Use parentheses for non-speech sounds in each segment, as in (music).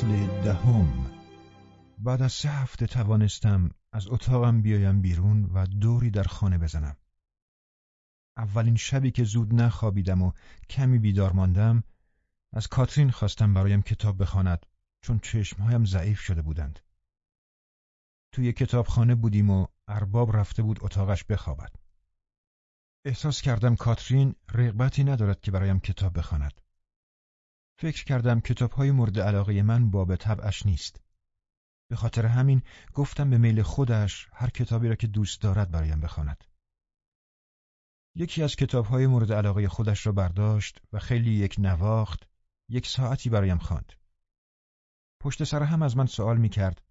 فصل دهم بعد از سه هفته توانستم از اتاقم بیایم بیرون و دوری در خانه بزنم. اولین شبی که زود نخوابیدم و کمی بیدار ماندم از کاترین خواستم برایم کتاب بخواند چون چشمهایم ضعیف شده بودند. توی کتابخانه بودیم و ارباب رفته بود اتاقش بخوابد. احساس کردم کاترین رغبتی ندارد که برایم کتاب بخواند. فکر کردم کتابهای مورد علاقه من باب طبعش نیست. به خاطر همین گفتم به میل خودش هر کتابی را که دوست دارد برایم بخواند. یکی از کتابهای مورد علاقه خودش را برداشت و خیلی یک نواخت یک ساعتی برایم خواند. پشت سر هم از من سوال می کرد.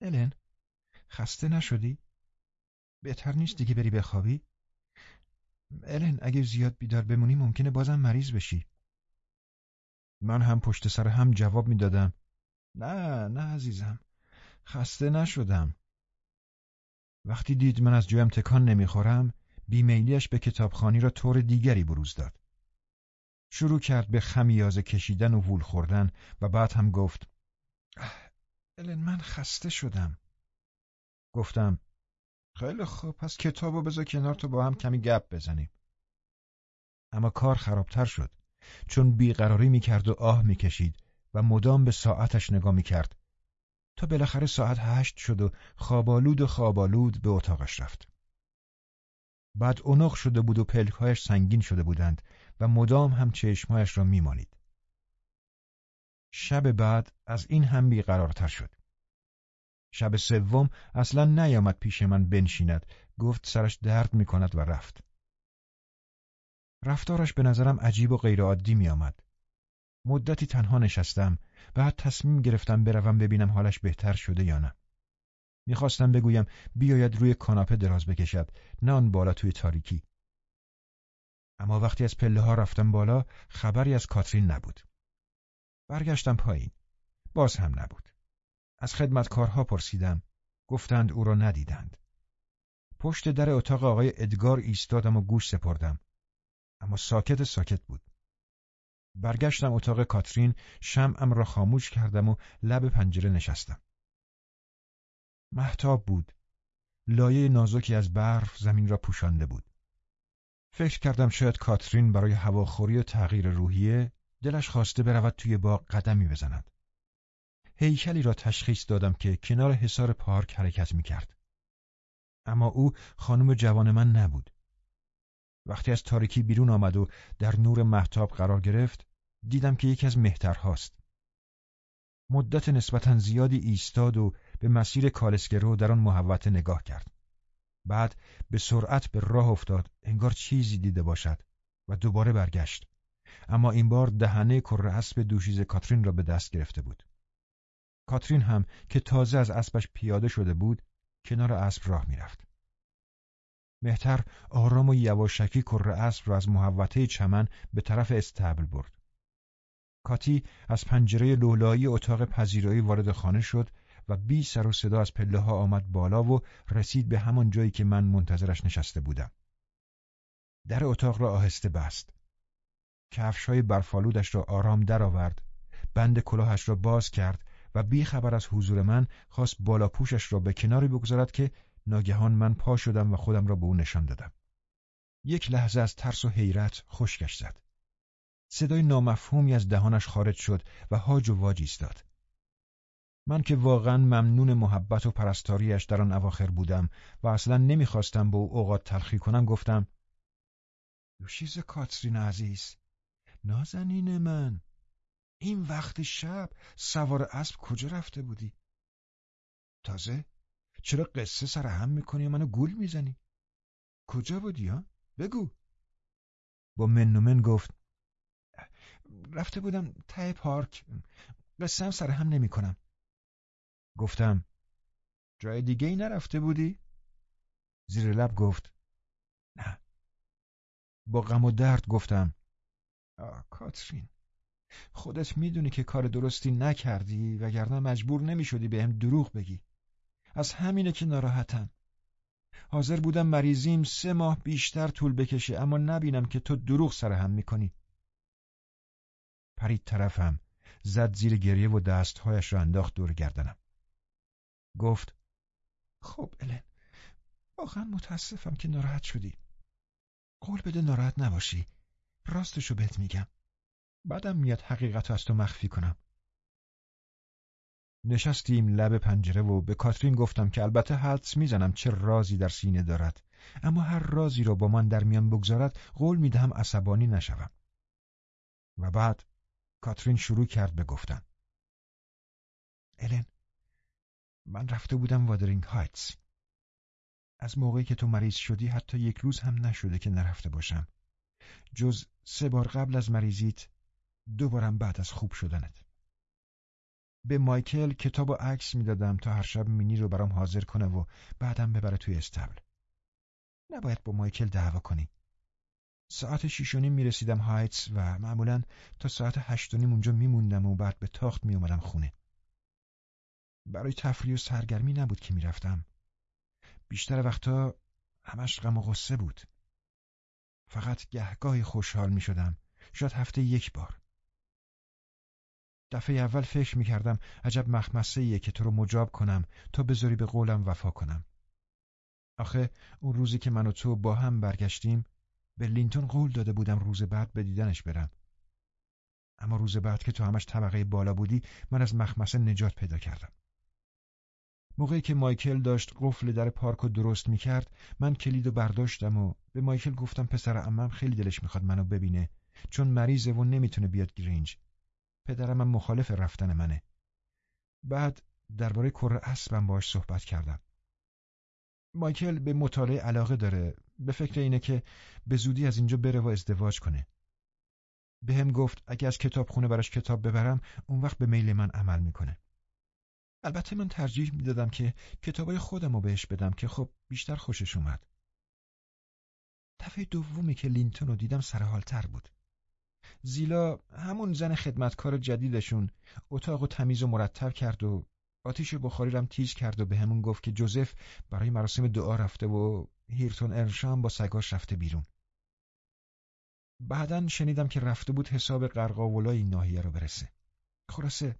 الن خسته نشدی؟ بهتر نیست دیگه بری بخوابی؟ الن اگه زیاد بیدار بمونی ممکنه بازم مریض بشی. من هم پشت سر هم جواب می‌دادم. نه نه عزیزم خسته نشدم. وقتی دید من از جویم تکان نمی‌خورم بیمیلیش به کتابخانی را طور دیگری بروز داد. شروع کرد به خمیازه کشیدن و وول خوردن و بعد هم گفت الن من خسته شدم. گفتم خیلی خوب پس کتابو بذار کنار تو با هم کمی گپ بزنیم. اما کار خرابتر شد چون بیقراری می‌کرد و آه می‌کشید و مدام به ساعتش نگاه می‌کرد تا بالاخره ساعت هشت شد و خوابالود و خوابالود به اتاقش رفت. بعد اونق شده بود و پلکهایش سنگین شده بودند و مدام هم چشمهایش را میمانید. شب بعد از این هم بیقرارتر شد. شب سوم اصلا نیامد پیش من بنشیند گفت سرش درد می کند و رفت. رفتارش به نظرم عجیب و غیرعادی می آمد. مدتی تنها نشستم بعد تصمیم گرفتم بروم ببینم حالش بهتر شده یا نه. می‌خواستم بگویم بیاید روی کاناپه دراز بکشد نه آن بالا توی تاریکی. اما وقتی از پله ها رفتم بالا خبری از کاترین نبود. برگشتم پایین. باز هم نبود. از خدمتکارها پرسیدم. گفتند او را ندیدند. پشت در اتاق آقای ادگار ایستادم و گوش سپردم. اما ساکت ساکت بود. برگشتم اتاق کاترین شمعم را خاموش کردم و لب پنجره نشستم. محتاب بود. لایه نازکی از برف زمین را پوشانده بود. فکر کردم شاید کاترین برای هواخوری و تغییر روحیه دلش خواسته برود توی باغ قدمی بزند. هیکلی را تشخیص دادم که کنار حصار پارک حرکت می کرد. اما او خانم جوان من نبود. وقتی از تاریکی بیرون آمد و در نور محتاب قرار گرفت دیدم که یکی از مهترهاست. مدت نسبتا زیادی ایستاد و به مسیر کالسکرو در آن محوطه نگاه کرد. بعد به سرعت به راه افتاد انگار چیزی دیده باشد و دوباره برگشت. اما این بار دهنه کره اسب دوشیز کاترین را به دست گرفته بود. کاترین هم که تازه از اسبش پیاده شده بود کنار اسب راه می‌رفت. مهتر آرام و یواشکی کره اسب را از محوطه چمن به طرف استبل برد. کاتی از پنجره لولایی اتاق پذیرایی وارد خانه شد و بی سر و صدا از پله ها آمد بالا و رسید به همان جایی که من منتظرش نشسته بودم. در اتاق را آهسته بست. کفش های برفالودش را آرام درآورد، بند کلاهش را باز کرد و بی خبر از حضور من خواست بالا پوشش را به کناری بگذارد که ناگهان من پا شدم و خودم را به او نشان دادم. یک لحظه از ترس و حیرت خشکش زد. صدای نامفهومی از دهانش خارج شد و هاج و واج ایستاد. من که واقعا ممنون محبت و پرستاریش در آن اواخر بودم و اصلا نمی‌خواستم به او اوقات تلخی کنم گفتم لوشیز کاترین عزیز نازنین من این وقت شب سوار اسب کجا رفته بودی؟ تازه چرا قصه سر هم می‌کنی و منو گول می‌زنی؟ کجا بودی ها؟ بگو با من و من گفت رفته بودم ته پارک قصه هم سر هم نمی کنم. گفتم جای دیگه ای نرفته بودی؟ زیر لب گفت نه با غم و درد گفتم آه کاترین خودت می‌دونی که کار درستی نکردی وگرنه مجبور نمی‌شدی بهم دروغ بگی از همینه که ناراحتم حاضر بودم مریضیم سه ماه بیشتر طول بکشه اما نبینم که تو دروغ سر هم می‌کنی پرید طرفم زد زیر گریه و دستهایش را انداخت دور گردنم. گفت خب الن واقعا متاسفم که ناراحت شدی. قول بده ناراحت نباشی. راستشو بهت میگم. بعدم میاد حقیقت از تو مخفی کنم. نشستیم لب پنجره و به کاترین گفتم که البته حدس می‌زنم چه رازی در سینه دارد. اما هر رازی را با من در میان بگذارد قول می‌دهم عصبانی نشوم. و بعد کاترین شروع کرد به گفتن. الن من رفته بودم وادرینگ هایتس. از موقعی که تو مریض شدی حتی یک روز هم نشده که نرفته باشم. جز سه بار قبل از مریضیت دوبارم بعد از خوب شدنت. به مایکل کتاب و عکس می‌دادم تا هر شب مینی رو برام حاضر کنه و بعدم ببره توی استبل. نباید با مایکل دعوا کنی. ساعت شیش و نیم می‌رسیدم هایتس و معمولا تا ساعت هشت و نیم اونجا میموندم و بعد به تاخت میومدم خونه. برای تفریح و سرگرمی نبود که می‌رفتم. بیشتر وقتا همش غم و غصه بود. فقط گهگاهی خوشحال می‌شدم. شاید هفته یک بار. دفعه اول فکر می‌کردم عجب مخمسه ایه که تو رو مجاب کنم تا بذاری به قولم وفا کنم. آخه اون روزی که من و تو با هم برگشتیم به لینتون قول داده بودم روز بعد به دیدنش برم. اما روز بعد که تو همش طبقه بالا بودی من از مخمسه نجات پیدا کردم. موقعی که مایکل داشت قفل در پارک رو درست می‌کرد من کلید و برداشتم و به مایکل گفتم پسر امم خیلی دلش می‌خواد منو ببینه چون مریضه و نمی‌تونه بیاد گرینج پدرم هم مخالف رفتن منه. بعد درباره کره اسبم باش صحبت کردم. مایکل به مطالعه علاقه داره. به فکر اینه که به زودی از اینجا بره و ازدواج کنه. به هم گفت اگه از کتاب خونه براش کتاب ببرم اون وقت به میل من عمل می‌کنه. البته من ترجیح می‌دادم که کتابای خودم رو بهش بدم که خب بیشتر خوشش اومد. دفعه دومی که لینتون رو دیدم سرحالتر بود. زیلا همون زن خدمتکار جدیدشون اتاق و تمیز و مرتب کرد و آتیش بخاری رم تیز کرد و به همون گفت که جوزف برای مراسم دعا رفته و هیرتون ارشام با سگاش رفته بیرون. بعدا شنیدم که رفته بود حساب قرقاولای این ناحیه رو برسه. خلاصه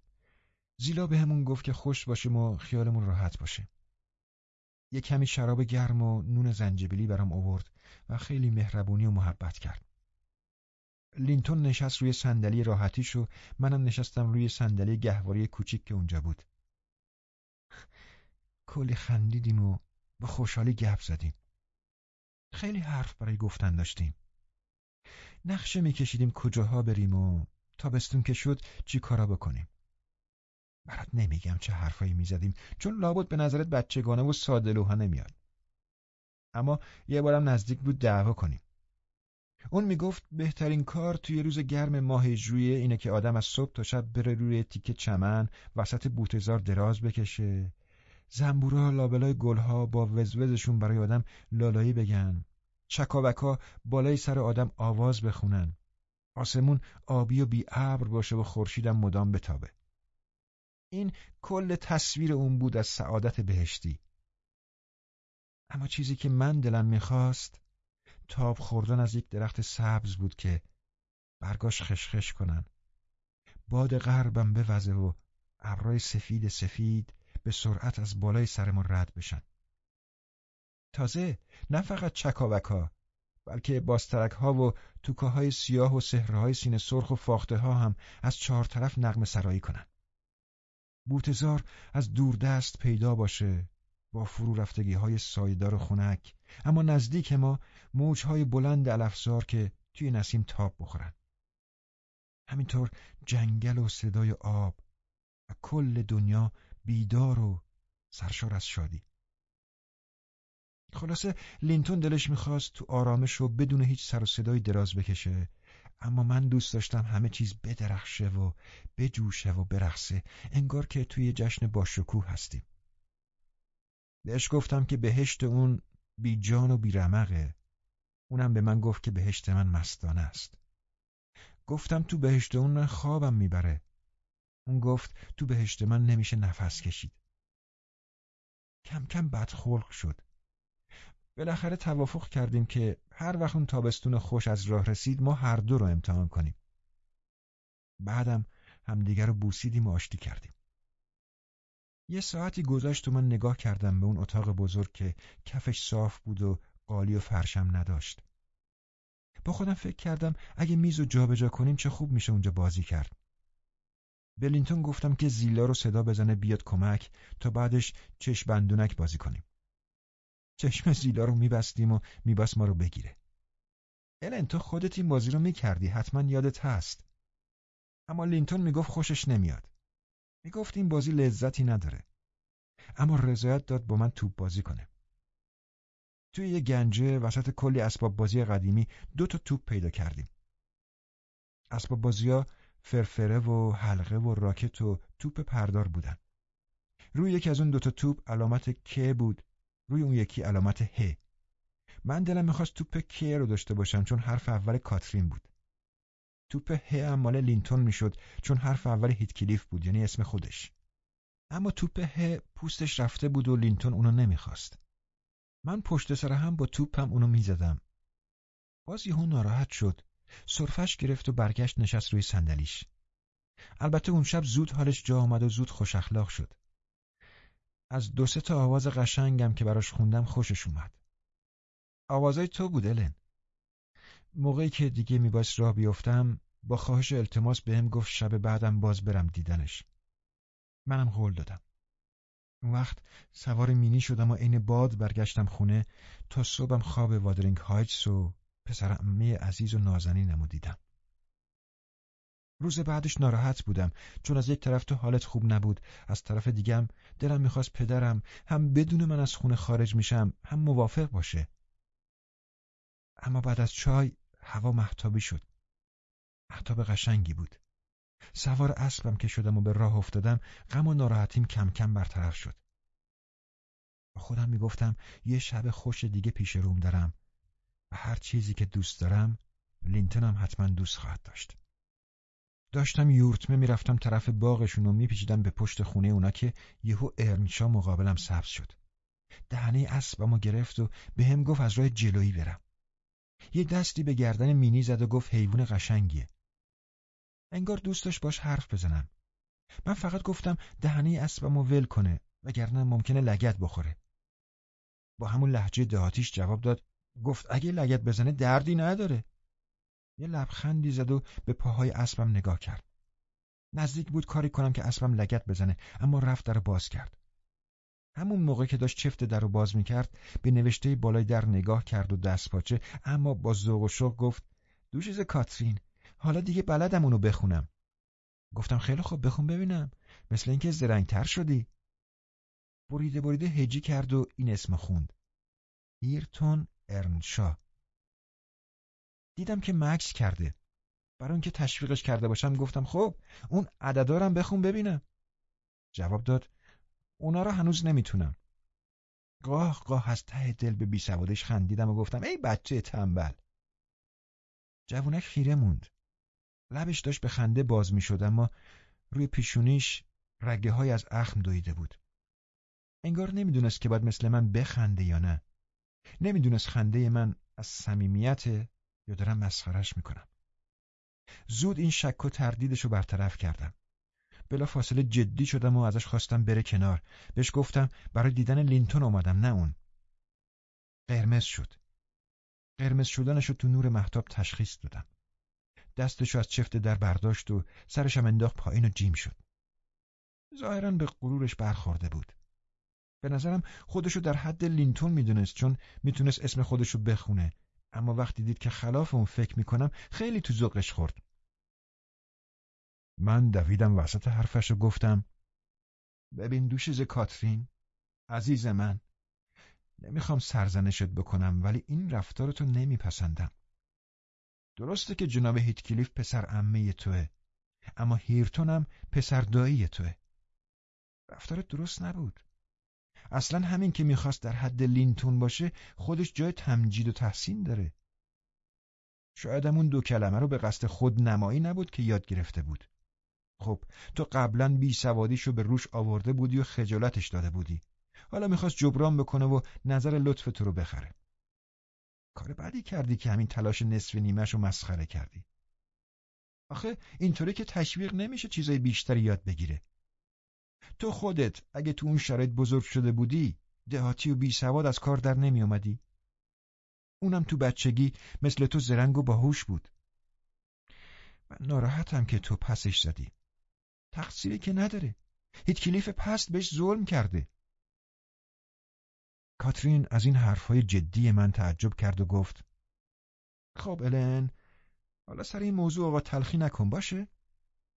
زیلا به همون گفت که خوش باشیم و خیالمون راحت باشه. یه کمی شراب گرم و نون زنجبیلی برام آورد و خیلی مهربونی و محبت کرد. لینتون نشست روی صندلی راحتیش و منم نشستم روی صندلی گهواری کوچیک که اونجا بود. کلی خندیدیم و با خوشحالی گپ زدیم. خیلی حرف برای گفتن داشتیم. نقشه میکشیدیم کجاها بریم و تابستون که شد چی کارا بکنیم. برات نمیگم چه حرفایی می‌زدیم چون لابد به نظرت بچگانه و ساده لوحه نمیاد. اما یه بارم نزدیک بود دعوا کنیم. اون می‌گفت بهترین کار توی روز گرم ماه ژوئیه اینه که آدم از صبح تا شب بره روی تیکه چمن وسط بوتزار دراز بکشه. زنبورا لابلای گلها با وزوزشون برای آدم لالایی بگن. چکاوکا بالای سر آدم آواز بخونن. آسمون آبی و بی ابر باشه و خورشیدم مدام بتابه. این کل تصویر اون بود از سعادت بهشتی. اما چیزی که من دلم می‌خواست تاب خوردن از یک درخت سبز بود که برگاش خشخش کنن. باد غربم بوزه و ابرای سفید سفید به سرعت از بالای سرمان رد بشن. تازه نه فقط چکاوکا بلکه باسترک ها و توکه های سیاه و سهرهای سینه سرخ و فاخته ها هم از چهار طرف نقم سرایی کنن. بوتزار از دوردست پیدا باشه. با فرو رفتگی های سایدار و خونک اما نزدیک ما موجهای بلند الافزار که توی نسیم تاب بخورن. همینطور جنگل و صدای آب و کل دنیا بیدار و سرشار از شادی. خلاصه لینتون دلش می‌خواست تو آرامش و بدون هیچ سر و صدای دراز بکشه اما من دوست داشتم همه چیز بدرخشه و بجوشه و برخصه انگار که توی جشن باشکوه هستیم. بهش گفتم که بهشت اون بی جان و بی رمقه. اونم به من گفت که بهشت من مستانه است. گفتم تو بهشت اون خوابم می‌بره. اون گفت تو بهشت من نمیشه نفس کشید. کم کم بدخلق شد. بالاخره توافق کردیم که هر وقت اون تابستون خوش از راه رسید ما هر دو رو امتحان کنیم. بعدم همدیگر رو بوسیدیم و آشتی کردیم. یه ساعتی گذشت و من نگاه کردم به اون اتاق بزرگ که کفش صاف بود و قالی و فرشم نداشت. با خودم فکر کردم اگه میز رو جابجا کنیم چه خوب میشه اونجا بازی کرد. بلینتون گفتم که زیلا رو صدا بزنه بیاد کمک تا بعدش چشم بندونک بازی کنیم. چشم زیلا رو میبستیم و میباس ما رو بگیره. الن تو خودت این بازی رو می‌کردی حتما یادت هست. اما لینتون می‌گفت خوشش نمیاد. می‌گفت این بازی لذتی نداره. اما رضایت داد با من توپ بازی کنه. توی یه گنجه وسط کلی اسباب بازی قدیمی دو تا توپ پیدا کردیم. اسباب بازی ها فرفره و حلقه و راکت و توپ پردار بودن. روی یکی از اون دوتا توپ علامت که بود روی اون یکی علامت ه. من دلم می‌خواست توپ ک رو داشته باشم چون حرف اول کاترین بود. توپ ه هم مال لینتون می‌شد چون حرف اول هیتکلیف بود یعنی اسم خودش. اما توپ ه پوستش رفته بود و لینتون اونو نمی‌خواست. من پشت سر هم با توپم اونو می‌زدم. باز یهو ناراحت شد. سرفش گرفت و برگشت نشست روی صندلیش. البته اون شب زود حالش جا آمد و زود خوش اخلاق شد. از دو سه تا آواز قشنگم که براش خوندم خوشش اومد. آوازای تو بود الن. موقعی که دیگه میباس راه بیفتم با خواهش التماس بهم گفت شب بعدم باز برم دیدنش. منم قول دادم. اون وقت سوار مینی شدم و عین باد برگشتم خونه تا صبحم خواب وادرینگ هایتس و پسر امه عزیز و نازنینم و دیدم. روز بعدش ناراحت بودم چون از یک طرف تو حالت خوب نبود از طرف دیگم دلم می‌خواست پدرم هم بدون من از خونه خارج میشم هم موافق باشه اما بعد از چای هوا محتابی شد. محتاب قشنگی بود. سوار اسبم که شدم و به راه افتادم غم و ناراحتیم کم کم برطرف شد. با خودم می‌گفتم یه شب خوش دیگه پیش روم دارم و هر چیزی که دوست دارم لینتنم حتما دوست خواهد داشت. داشتم یورتمه می‌رفتم طرف باغشون و میپیچیدم به پشت خونه اونا که یهو ارنشا مقابلم سبز شد. دهنه اسبمو گرفت و به هم گفت از راه جلویی برم. یه دستی به گردن مینی زد و گفت حیوان قشنگیه انگار دوستش باش حرف بزنم من فقط گفتم دهنه اسبمو ول کنه وگرنه ممکنه لگت بخوره با همون لحجه دهاتیش جواب داد گفت اگه لگت بزنه دردی نداره یه لبخندی زد و به پاهای اسبم نگاه کرد. نزدیک بود کاری کنم که اسبم لگت بزنه اما رفت در باز کرد. همون موقع که داشت چفت در رو باز می‌کرد به نوشته بالای در نگاه کرد و دست پاچه اما با ذوق و شوق گفت دوشیز کاترین حالا دیگه بلدم اونو بخونم. گفتم خیلی خوب بخون ببینم مثل اینکه زرنگتر شدی. بریده بریده هجی کرد و این اسم خوند. ایرتون ارنشا دیدم که مکس کرده برای اینکه تشویقش کرده باشم گفتم خب اون عددارم بخون ببینم جواب داد اونا رو هنوز نمی‌تونم. قاه قاه از ته دل به بیسوادش خندیدم و گفتم ای بچه تنبل. جوونک خیره موند. لبش داشت به خنده باز می‌شد اما روی پیشونیش رگه های از اخم دویده بود. انگار نمی‌دونست که باید مثل من بخنده یا نه. نمی‌دونست خنده من از صمیمیت یا دارم مسخرش می‌کنم. زود این شک و تردیدش رو برطرف کردم. بلا فاصله جدی شدم و ازش خواستم بره کنار. بهش گفتم برای دیدن لینتون اومدم نه اون. قرمز شد. قرمز شدنش رو تو نور محتاب تشخیص دادم. دستشو از چفت در برداشت و سرشم انداخت پایین و جیم شد. ظاهرا به غرورش برخورده بود. به نظرم خودشو در حد لینتون می‌دونست چون می‌تونست اسم خودشو بخونه. اما وقتی دید که خلاف اون فکر می‌کنم خیلی تو ذوقش خورد. من دویدم وسط حرفش و گفتم ببین دوشیز کاترین عزیز من نمی‌خوام سرزنشت بکنم ولی این رفتارتو نمیپسندم. درسته که جناب هیتکلیف پسر امه توه اما هیرتونم پسر دایی توه. رفتارت درست نبود. اصلا همین که می‌خواست در حد لینتون باشه خودش جای تمجید و تحسین داره. شاید همون دو کلمه رو به قصد خود نمایی نبود که یاد گرفته بود. خب تو قبلا بی سوادیشو به روش آورده بودی و خجالتش داده بودی حالا می‌خواست جبران بکنه و نظر لطف تو رو بخره کار بعدی کردی که همین تلاش نصف نیمش رو مسخره کردی آخه اینطوری که تشویق نمیشه چیزای بیشتری یاد بگیره. تو خودت اگه تو اون شرایط بزرگ شده بودی دهاتی و بی سواد از کار در نمی اومدی. اونم تو بچگی مثل تو زرنگ و باهوش بود. من ناراحتم که تو پسش زدی. تقصیری که نداره. هیت کلیف پست بهش ظلم کرده. کاترین از این حرفهای جدی من تعجب کرد و گفت خب الن حالا سر این موضوع آقا تلخی نکن باشه؟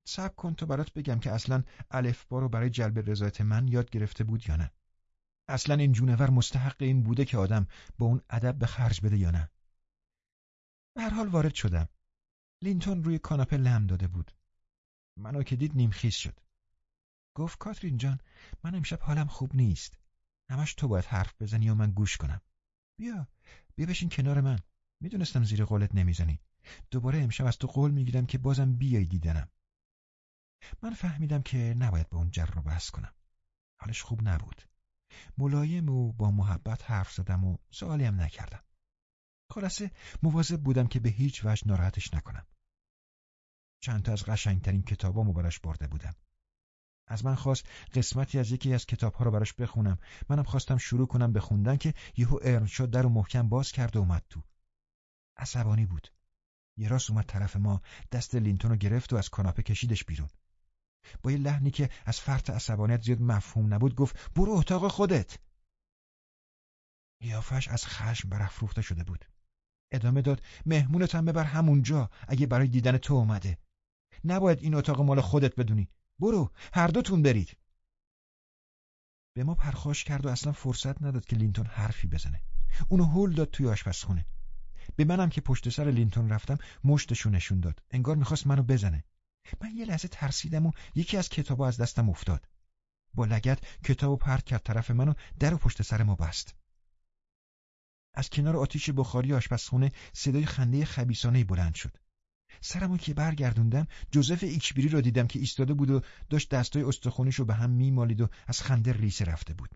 صبر کن تا برات بگم که اصلا الفبا رو برای جلب رضایت من یاد گرفته بود یا نه اصلا این جونور مستحق این بوده که آدم با اون ادب به خرج بده یا نه به هر حال وارد شدم لینتون روی کاناپه لم داده بود منو که دید نیمخیز شد. گفت کاترین جان من امشب حالم خوب نیست. همش تو باید حرف بزنی و من گوش کنم. بیا بیا بشین کنار من. می‌دونستم زیر قولت نمی‌زنی. دوباره امشب از تو قول می‌گیرم که بازم بیای دیدنم. من فهمیدم که نباید به اون جر رو بحث کنم. حالش خوب نبود. ملایم و با محبت حرف زدم و سوالی هم نکردم. خلاصه مواظب بودم که به هیچ وجه ناراحتش نکنم. چند تا از قشنگترین کتابامو براش برده بودم. از من خواست قسمتی از یکی از کتابها رو براش بخونم. منم خواستم شروع کنم به خوندن که یهو ارنشا در و محکم باز کرد و اومد تو. عصبانی بود. یه راست اومد طرف ما دست لینتون رو گرفت و از کاناپه کشیدش بیرون. با یه لحنی که از فرط عصبانیت زیاد مفهوم نبود گفت برو اتاق خودت. قیافش از خشم برافروخته شده بود. ادامه داد مهمونت هم ببر همونجا اگه برای دیدن تو اومده. نباید این اتاق مال خودت بدونی. برو هر دوتون برید. به ما پرخاش کرد و اصلا فرصت نداد که لینتون حرفی بزنه. اونو هول داد توی آشپزخونه. به منم که پشت سر لینتون رفتم مشتشو نشون داد. انگار می‌خواست منو بزنه. من یه لحظه ترسیدم و یکی از کتابا از دستم افتاد. با لگت کتابو پرت کرد طرف منو در و پشت سر ما بست. از کنار آتیش بخاری آشپزخونه صدای خنده خبیسانه بلند شد. سرمو که برگردوندم جوزف ایکبری رو دیدم که ایستاده بود و داشت دستای استخونیشو به هم میمالید و از خنده ریسه رفته بود.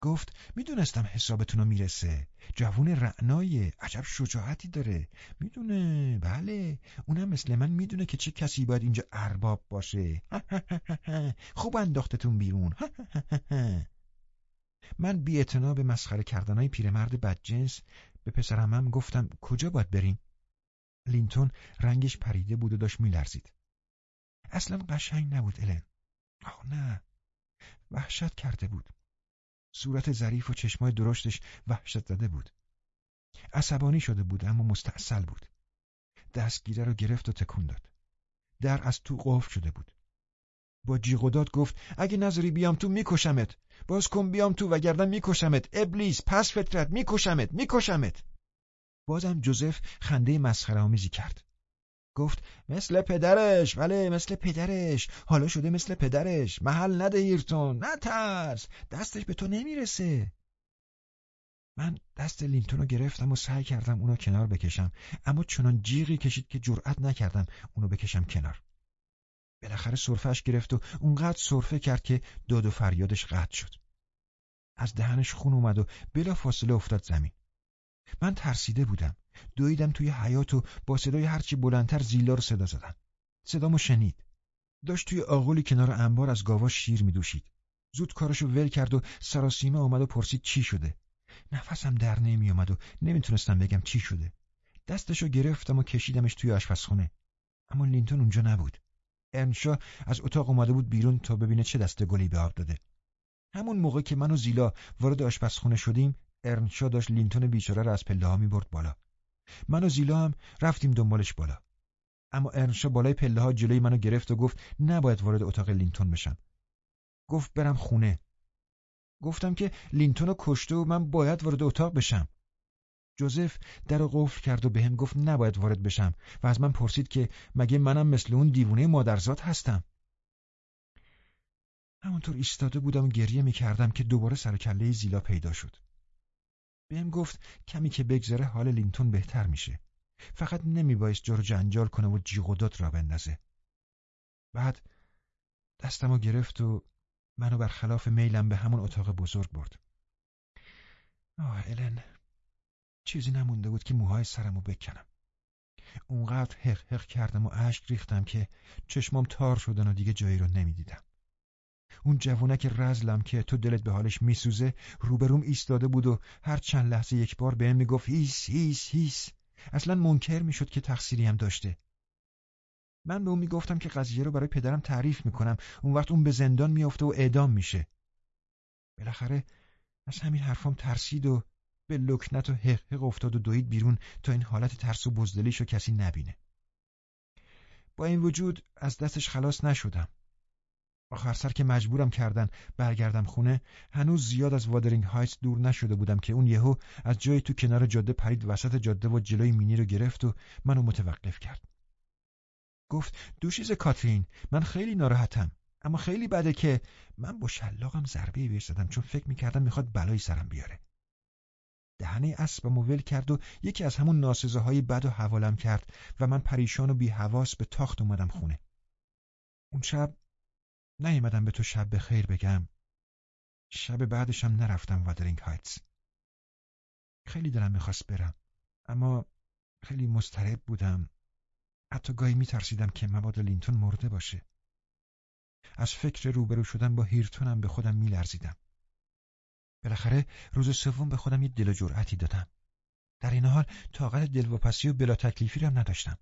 گفت می‌دونستم حسابتون رو می‌رسه. جوون رعنای عجب شجاعتی داره. می‌دونه. بله. اونم مثل من می‌دونه که چه کسی باید اینجا ارباب باشه. (laughs) خوب انداختتون بیرون. (laughs) من بی به مسخره کردنهای پیرمرد بدجنس به پسرمم گفتم کجا باید بریم؟ لینتون رنگش پریده بود و داشت میلرزید. اصلا قشنگ نبود الن. آه نه. وحشت کرده بود. صورت ظریف و چشمای درشتش وحشت زده بود. عصبانی شده بود اما مستاصل بود. دستگیره رو گرفت و تکون داد. در از تو قفل شده بود. با جیغ و داد گفت اگه نظری بیام تو میکشمت. باز کن بیام تو وگرنه میکشمت. ابلیس پس فطرت میکشمت میکشمت. بازم جوزف خنده مسخره آمیزی کرد. گفت مثل پدرش ولی مثل پدرش. حالا شده مثل پدرش. محل نده هیرتون نترس دستش به تو نمی‌رسه. من دست لینتون رو گرفتم و سعی کردم اونو کنار بکشم. اما چنان جیغی کشید که جرأت نکردم اونو بکشم کنار. بالاخره صرفش گرفت و اونقدر صرفه کرد که داد و فریادش قطع شد. از دهنش خون اومد و بلا فاصله افتاد زمین. من ترسیده بودم. دویدم توی حیات و با صدای هرچی بلندتر زیلا رو صدا زدم. صدامو شنید. داشت توی آغولی کنار انبار از گاوا شیر میدوشید. زود کارشو ول کرد و سراسیمه آمد و پرسید چی شده. نفسم در نمی آمد و نمی‌تونستم بگم چی شده. دستشو گرفتم و کشیدمش توی آشپزخونه. اما لینتون اونجا نبود. ارنشا از اتاق اومده بود بیرون تا ببینه چه دست گلی به آب داده. همون موقع که من و زیلا وارد آشپزخونه شدیم ارنشا داشت لینتون بیچاره را از پله ها می برد بالا. من و زیلا هم رفتیم دنبالش بالا. اما ارنشا بالای پله ها جلوی منو گرفت و گفت نباید وارد اتاق لینتون بشم. گفت برم خونه. گفتم که لینتون رو کشته و من باید وارد اتاق بشم. جوزف در قفل کرد و بهم گفت نباید وارد بشم و از من پرسید که مگه منم مثل اون دیوونه مادرزاد هستم. همونطور ایستاده بودم و گریه می‌کردم که دوباره سر کله زیلا پیدا شد. بهم گفت کمی که بگذره حال لینتون بهتر میشه. فقط نمیبایست جارو جنجال کنه و جیغ و داد را بندازه. بعد دستمو گرفت و منو برخلاف میلم به همون اتاق بزرگ برد. آه الن چیزی نمونده بود که موهای سرمو بکنم. اونقدر حق حق کردم و اشک ریختم که چشمام تار شدن و دیگه جایی رو نمی‌دیدم. اون جوونک رزلم که تو دلت به حالش میسوزه روبروم ایستاده بود و هر چند لحظه یک بار بهم می‌گفت هیس هیس هیس. اصلا منکر می‌شد که تقصیری هم داشته. من به اون می‌گفتم که قضیه رو برای پدرم تعریف می‌کنم. اون وقت اون به زندان میافته و اعدام میشه. بالاخره از همین حرفام ترسید و به لکنت و حق افتاد و دوید بیرون تا این حالت ترس و بزدلیشو کسی نبینه. با این وجود از دستش خلاص نشدم. آخر سر که مجبورم کردن برگردم خونه هنوز زیاد از وادرینگ هایتس دور نشده بودم که اون یهو از جای تو کنار جاده پرید وسط جاده و جلوی مینی رو گرفت و منو متوقف کرد. گفت دوشیز کاترین من خیلی ناراحتم اما خیلی بده که من با شلاقم ضربه بهش زدم چون فکر می‌کردم می‌خواد بلایی سرم بیاره. دهنه اسبم ول کرد و یکی از همون ناسزه های بد و حوالم کرد و من پریشان و بی حواس به تاخت اومدم خونه. اون شب نیومدم به تو شب به خیر بگم. شب بعدشم نرفتم وادرینگ هایتس خیلی دلم می‌خواست برم اما خیلی مضطرب بودم. حتی گاهی میترسیدم که مبادا لینتون مرده باشه. از فکر روبرو شدن با هیرتونم به خودم میلرزیدم. بالاخره روز سوم به خودم یه دل و جرأتی دادم. در این حال طاقت دلواپسی و بلا تکلیفی هم نداشتم.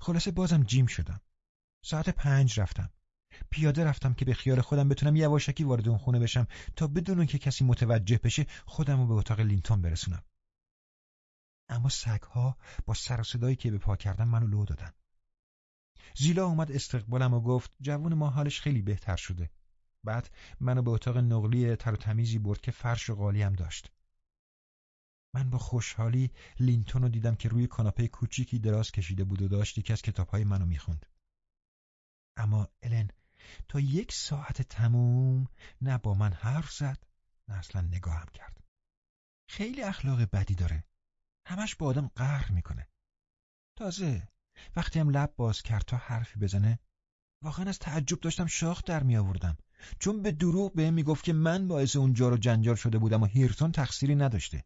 خلاصه بازم جیم شدم. ساعت پنج رفتم. پیاده رفتم که به خیال خودم بتونم یواشکی وارد اون خونه بشم تا بدون که کسی متوجه بشه خودم رو به اتاق لینتون برسونم. اما سگها با سر و صدایی که به پا کردن منو لو دادن. زیلا اومد استقبالم و گفت جوون ما حالش خیلی بهتر شده. بعد منو به اتاق نقلی تر و تمیزی برد که فرش و قالی هم داشت. من با خوشحالی لینتون رو دیدم که روی کاناپه کوچیکی دراز کشیده بود و داشت یکی از کتابهای منو می‌خوند. اما الن تا یک ساعت تموم نه با من حرف زد نه اصلا نگاهم کرد. خیلی اخلاق بدی داره. همش با آدم قهر می‌کنه. تازه وقتی هم لب باز کرد تا حرفی بزنه واقعا از تعجب داشتم شاخ در می آوردم. چون به دروغ بهم می‌گفت که من باعث اون جار و جنجال شده بودم و هیرتون تقصیری نداشته.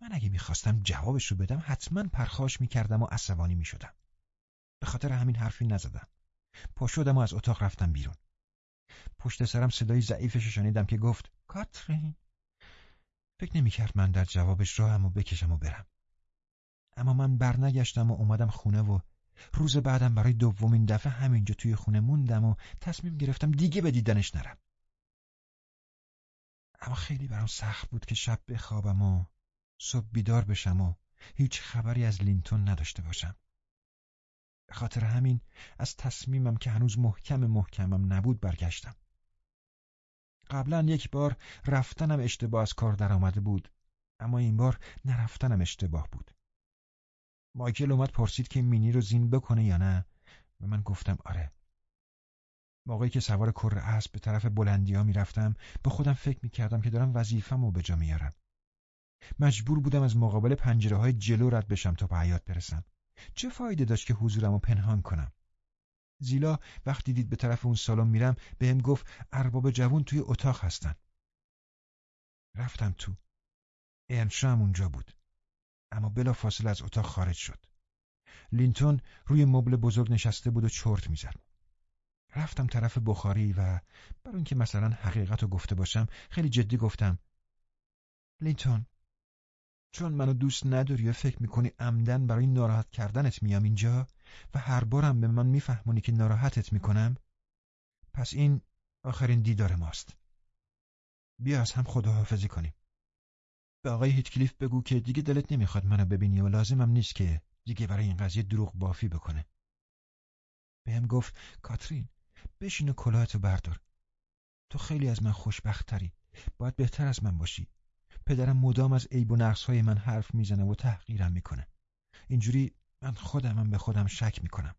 من اگه می‌خواستم جوابش رو بدم حتما پرخاش می‌کردم و عصبانی می‌شدم. به خاطر همین حرفی نزدم. پا شدم و از اتاق رفتم بیرون. پشت سرم صدای ضعیفش شنیدم که گفت کاترین. فکر نمی‌کرد من در جوابش راهم و بکشم و برم. اما من برنگشتم و اومدم خونه و روز بعدم برای دومین دفعه همینجا توی خونه موندم و تصمیم گرفتم دیگه به دیدنش نرم. اما خیلی برام سخت بود که شب بخوابم و صبح بیدار بشم و هیچ خبری از لینتون نداشته باشم. خاطر همین از تصمیمم که هنوز محکم محکمم نبود برگشتم. قبلا یک بار رفتنم اشتباه از کار در آمده بود اما این بار نرفتنم اشتباه بود. مایکل اومد پرسید که مینی رو زین بکنه یا نه؟ و من گفتم آره. موقعی که سوار کر اسب به طرف بلندی ها می‌رفتم به خودم فکر می‌کردم که دارم وظیفم رو به جا میارم مجبور بودم از مقابل پنجره های جلو رد بشم تا به حیات برسم. چه فایده داشت که حضورم رو پنهان کنم؟ زیلا وقتی دید به طرف اون سالن میرم بهم گفت ارباب جوون توی اتاق هستن. رفتم تو. ارنشا هم اونجا بود. اما بلا فاصله از اتاق خارج شد. لینتون روی مبل بزرگ نشسته بود و چرت می‌زد. رفتم طرف بخاری و برای اینکه مثلا حقیقت رو گفته باشم خیلی جدی گفتم لینتون چون منو دوست نداری و فکر می‌کنی عمدن برای ناراحت کردنت میام اینجا و هر بارم به من میفهمونی که ناراحتت می‌کنم پس این آخرین دیدار ماست. بیا از هم خداحافظی کنیم. به آقای هیتکلیف بگو که دیگه دلت نمی‌خواد منو ببینی و لازمم نیست که دیگه برای این قضیه دروغ بافی بکنه. بهم گفت کاترین بشین و کلاهتو بردار. تو خیلی از من خوشبختتری. باید بهتر از من باشی. پدرم مدام از عیب و های من حرف می‌زنه و تحقیرم می‌کنه. اینجوری من خودمم به خودم شک می‌کنم.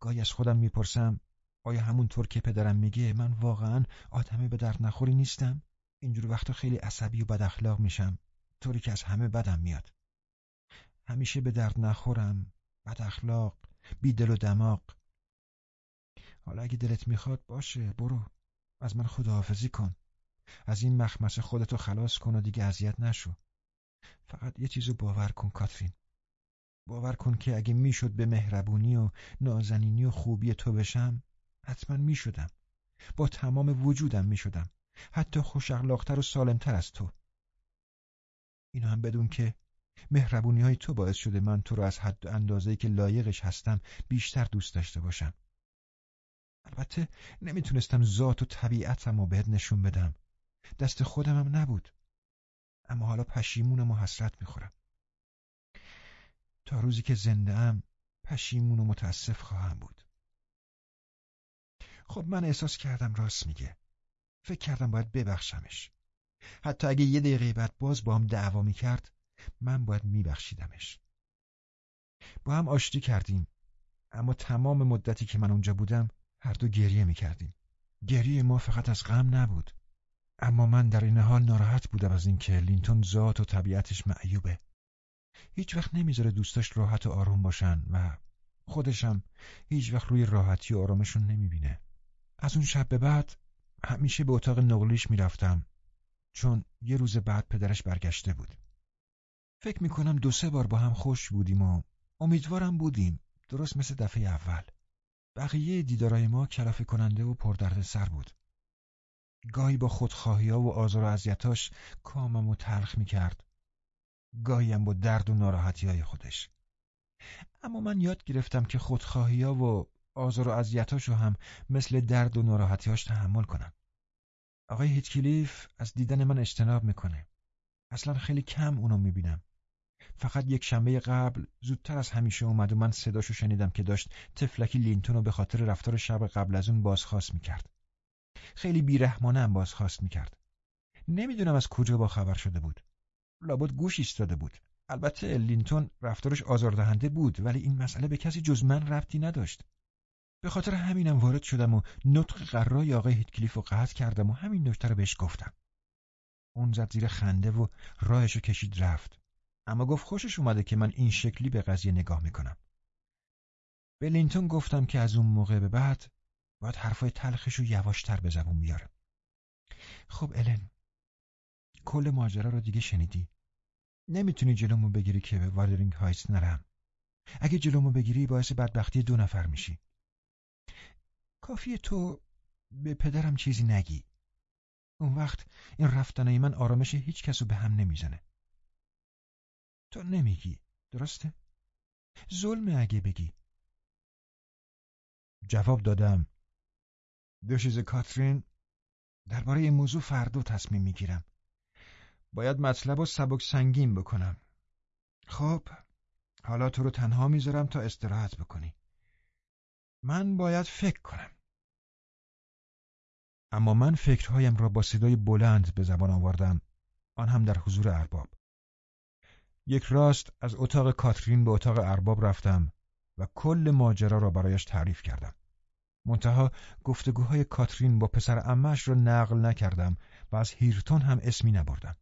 گاهی از خودم می‌پرسم آیا همونطور که پدرم میگه من واقعا آدم به درد نخوری نیستم؟ اینجور وقتا خیلی عصبی و بد اخلاق میشم. طوری که از همه بدم میاد. همیشه به درد نخورم بد اخلاق بی دل و دماغ. حالا اگه دلت می‌خواد باشه برو. از من خداحافظی کن. از این مخمسه خودتو خلاص کن و دیگه اذیت نشو. فقط یه چیزو باور کن کاترین. باور کن که اگه می‌شد به مهربونی و نازنینی و خوبی تو بشم حتما می‌شدم. با تمام وجودم می‌شدم. حتی خوش اخلاقتر و سالمتر از تو. اینو هم بدون که مهربونی های تو باعث شده من تو رو از حد و اندازه‌ای که لایقش هستم بیشتر دوست داشته باشم. البته نمی‌تونستم ذات و طبیعتم رو بهت نشون بدم. دست خودم هم نبود. اما حالا پشیمونم و حسرت می‌خورم. تا روزی که زنده ام پشیمون و متاسف خواهم بود. خب من احساس کردم راست میگه. فکر کردم باید ببخشمش. حتی اگه یه دقیقه بعد باز با هم دعوا می‌کرد من باید میبخشیدمش. با هم آشتی کردیم. اما تمام مدتی که من اونجا بودم هر دو گریه می‌کردیم. گریه ما فقط از غم نبود. اما من در این حال ناراحت بودم از اینکه لینتون ذات و طبیعتش معیوبه. هیچ وقت نمی‌ذاره دوستاش راحت و آروم باشن و خودشم هیچ وقت روی راحتی و آرامشون نمی‌بینه. از اون شب به بعد همیشه به اتاق نقلیش می‌رفتم چون یه روز بعد پدرش برگشته بود. فکر می‌کنم دو سه بار با هم خوش بودیم و امیدوارم بودیم درست مثل دفعه اول. بقیه دیدارای ما کلافه کننده و پردرد سر بود. گاهی با خودخواهی ها و آزار و اذیتاش کامم و تلخ می‌کرد. گاهی هم با درد و ناراحتی های خودش. اما من یاد گرفتم که خودخواهی ها و آزار و اذیتاشو هم مثل درد و ناراحتیاش تحمل کنم آقای هیتکلیف از دیدن من اجتناب می‌کنه. اصلا خیلی کم اونو می‌بینم. فقط یک شنبه قبل زودتر از همیشه اومد و من صداشو شنیدم که داشت طفلکی لینتون رو به خاطر رفتار شب قبل از اون بازخواست می‌کرد. خیلی بیرحمانه هم بازخواست می‌کرد. نمی‌دونم از کجا با خبر شده بود. لابد گوش ایستاده بود. البته لینتون رفتارش آزاردهنده بود ولی این مسئله به کسی جز من ربطی نداشت. به خاطر همینم وارد شدم و نطق قرای آقای هیتکلیف رو قطع کردم و همین نکته رو بهش گفتم. اون زد زیر خنده و راهشو کشید رفت. اما گفت خوشش اومده که من این شکلی به قضیه نگاه می‌کنم. به لینتون گفتم که از اون موقع به بعد باید حرفای تلخش رو یواشتر به زبون بیاره خب الن کل ماجرا رو دیگه شنیدی؟ نمی‌تونی جلومو بگیری که به وادرینگ هایتس نرم. اگه جلومو بگیری باعث بدبختی دو نفر میشی. کافیه تو به پدرم چیزی نگی. اون وقت این رفتنای من آرامش هیچ کسو به هم نمی‌زنه. تو نمیگی درسته؟ ظلم اگه بگی. جواب دادم. دو چیز کاترین درباره این موضوع فردا تصمیم می‌گیرم. باید مطلب رو سبک سنگین بکنم. خب حالا تو رو تنها می‌ذارم تا استراحت بکنی. من باید فکر کنم. اما من فکرهایم را با صدای بلند به زبان آوردم. آن هم در حضور ارباب. یک راست از اتاق کاترین به اتاق ارباب رفتم و کل ماجرا را برایش تعریف کردم. منتها گفتگوهای کاترین با پسر امش را نقل نکردم و از هیرتون هم اسمی نبردم.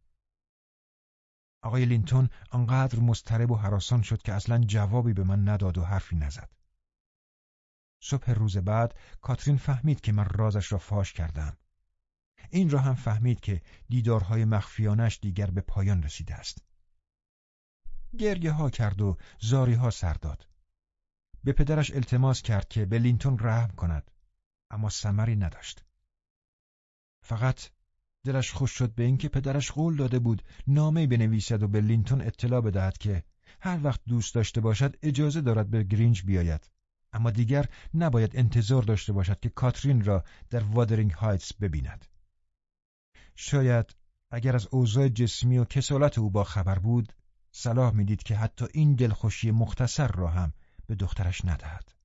آقای لینتون آنقدر مضطرب و حراسان شد که اصلا جوابی به من نداد و حرفی نزد. صبح روز بعد کاترین فهمید که من رازش را فاش کردم. این را هم فهمید که دیدارهای مخفیانش دیگر به پایان رسیده است. گریه ها کرد و زاری ها سر داد. به پدرش التماس کرد که به لینتون رحم کند اما سمری نداشت. فقط دلش خوش شد به اینکه پدرش قول داده بود نامه بنویسد و به لینتون اطلاع بدهد که هر وقت دوست داشته باشد اجازه دارد به گرینج بیاید. اما دیگر نباید انتظار داشته باشد که کاترین را در وادرینگ هایتس ببیند. شاید اگر از اوضاع جسمی و کسالت او با خبر بود صلاح می‌دید که حتی این دلخوشی مختصر را هم به دخترش ندهد.